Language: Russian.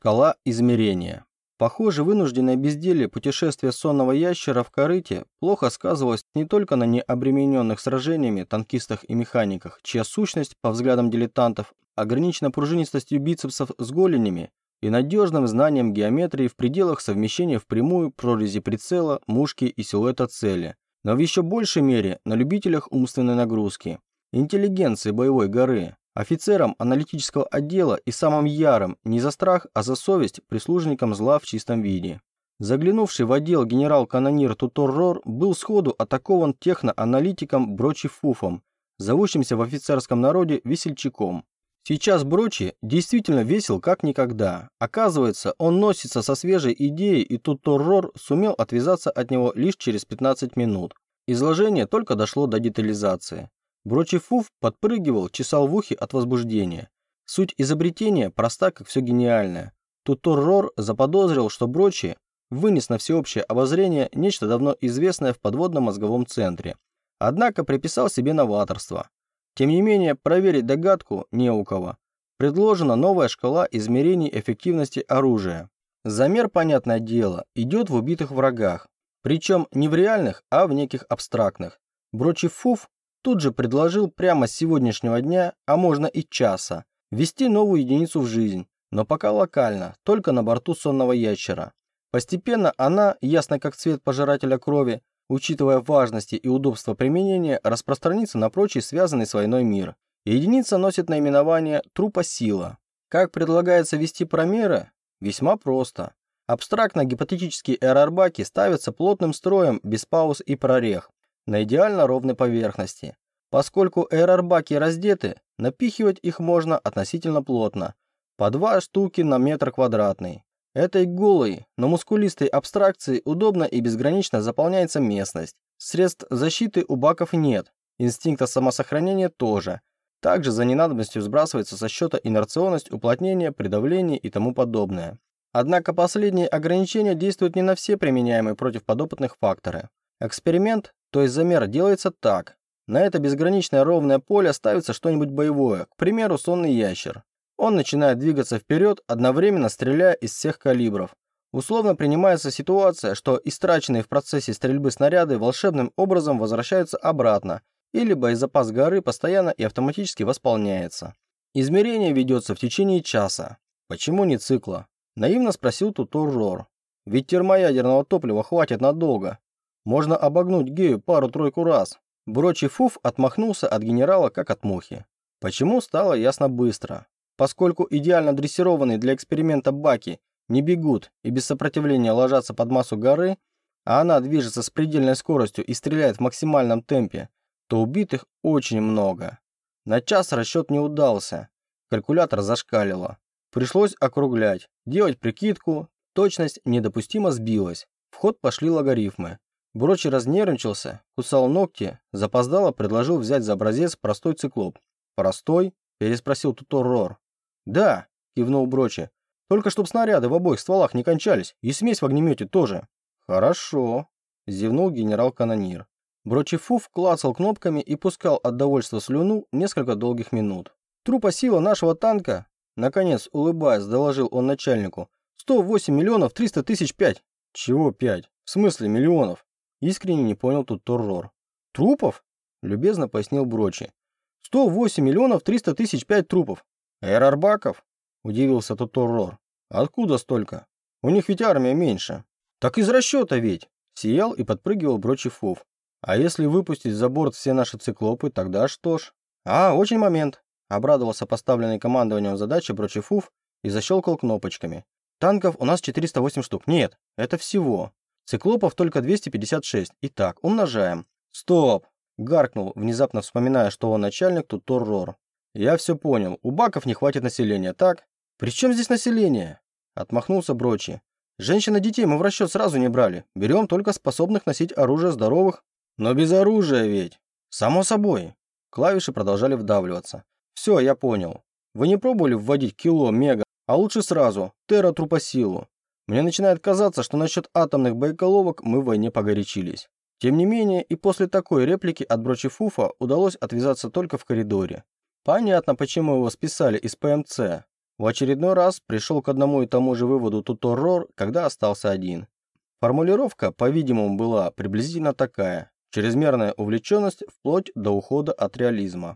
Шкала измерения. Похоже, вынужденное безделье путешествия сонного ящера в корыте плохо сказывалось не только на необремененных сражениями танкистах и механиках, чья сущность, по взглядам дилетантов, ограничена пружинистостью бицепсов с голенями и надежным знанием геометрии в пределах совмещения впрямую прорези прицела, мушки и силуэта цели, но в еще большей мере на любителях умственной нагрузки, интеллигенции боевой горы, офицерам аналитического отдела и самым ярым не за страх, а за совесть прислужникам зла в чистом виде. Заглянувший в отдел генерал-канонир Туторрор был сходу атакован техноаналитиком Брочи Фуфом, зовущимся в офицерском народе весельчаком. Сейчас Брочи действительно весел как никогда. Оказывается, он носится со свежей идеей, и Туторрор сумел отвязаться от него лишь через 15 минут. Изложение только дошло до детализации. Брочефуф подпрыгивал, чесал в ухе от возбуждения. Суть изобретения проста, как все гениальное. Туторрор заподозрил, что Брочи вынес на всеобщее обозрение нечто давно известное в подводном мозговом центре. Однако приписал себе новаторство. Тем не менее, проверить догадку не у кого. Предложена новая шкала измерений эффективности оружия. Замер, понятное дело, идет в убитых врагах. Причем не в реальных, а в неких абстрактных. Брочефуф Тут же предложил прямо с сегодняшнего дня, а можно и часа, ввести новую единицу в жизнь, но пока локально, только на борту сонного ящера. Постепенно она, ясно как цвет пожирателя крови, учитывая важности и удобство применения, распространится на прочий связанный с войной мир. Единица носит наименование трупа сила. Как предлагается вести промеры? Весьма просто. Абстрактно-гипотетические эрарбаки ставятся плотным строем, без пауз и прорех на идеально ровной поверхности. Поскольку эрарбаки раздеты, напихивать их можно относительно плотно, по два штуки на метр квадратный. Этой голой, но мускулистой абстракцией удобно и безгранично заполняется местность. Средств защиты у баков нет, инстинкта самосохранения тоже. Также за ненадобностью сбрасывается со счета инерционность, уплотнение, придавление и тому подобное. Однако последние ограничения действуют не на все применяемые против подопытных факторы. Эксперимент то есть замер делается так. На это безграничное ровное поле ставится что-нибудь боевое, к примеру, сонный ящер. Он начинает двигаться вперед, одновременно стреляя из всех калибров. Условно принимается ситуация, что истраченные в процессе стрельбы снаряды волшебным образом возвращаются обратно, или боезапас горы постоянно и автоматически восполняется. Измерение ведется в течение часа. Почему не цикла? Наивно спросил Тутор Рор. Ведь термоядерного топлива хватит надолго. Можно обогнуть Гею пару-тройку раз. Брочи Фуф отмахнулся от генерала как от мухи. Почему стало ясно быстро. Поскольку идеально дрессированные для эксперимента баки не бегут и без сопротивления ложатся под массу горы, а она движется с предельной скоростью и стреляет в максимальном темпе, то убитых очень много. На час расчет не удался. Калькулятор зашкалило. Пришлось округлять, делать прикидку, точность недопустимо сбилась. В ход пошли логарифмы. Брочи разнервничался, кусал ногти, запоздало предложил взять за образец простой циклоп. «Простой?» – переспросил Тутор Рор. «Да», – кивнул Брочи. «Только чтоб снаряды в обоих стволах не кончались, и смесь в огнемете тоже». «Хорошо», – зевнул генерал-канонир. Брочи Фуф клацал кнопками и пускал от довольства слюну несколько долгих минут. «Трупа сила нашего танка», – наконец, улыбаясь, доложил он начальнику, «108 миллионов 300 тысяч пять». «Чего пять? В смысле миллионов?» Искренне не понял тут Торрор. «Трупов?» – любезно пояснил Брочи. «108 миллионов 300 тысяч пять трупов». «Эрарбаков?» – удивился тут Торрор. «Откуда столько? У них ведь армия меньше». «Так из расчета ведь!» – сиял и подпрыгивал Брочи Фуф. «А если выпустить за борт все наши циклопы, тогда что ж?» «А, очень момент!» – обрадовался поставленной командованием задачи Брочи Фуф и защелкал кнопочками. «Танков у нас 408 штук. Нет, это всего. Циклопов только 256. Итак, умножаем. Стоп! Гаркнул, внезапно вспоминая, что он начальник тут Торрор. Я все понял. У баков не хватит населения, так? При чем здесь население? Отмахнулся Брочи. Женщин и детей мы в расчет сразу не брали. Берем только способных носить оружие здоровых. Но без оружия ведь. Само собой. Клавиши продолжали вдавливаться. Все, я понял. Вы не пробовали вводить кило, мега, а лучше сразу, терра трупосилу. Мне начинает казаться, что насчет атомных боеголовок мы в войне погорячились. Тем не менее, и после такой реплики от Брочи Фуфа удалось отвязаться только в коридоре. Понятно, почему его списали из ПМЦ. В очередной раз пришел к одному и тому же выводу Туторрор, когда остался один. Формулировка, по-видимому, была приблизительно такая. Чрезмерная увлеченность вплоть до ухода от реализма.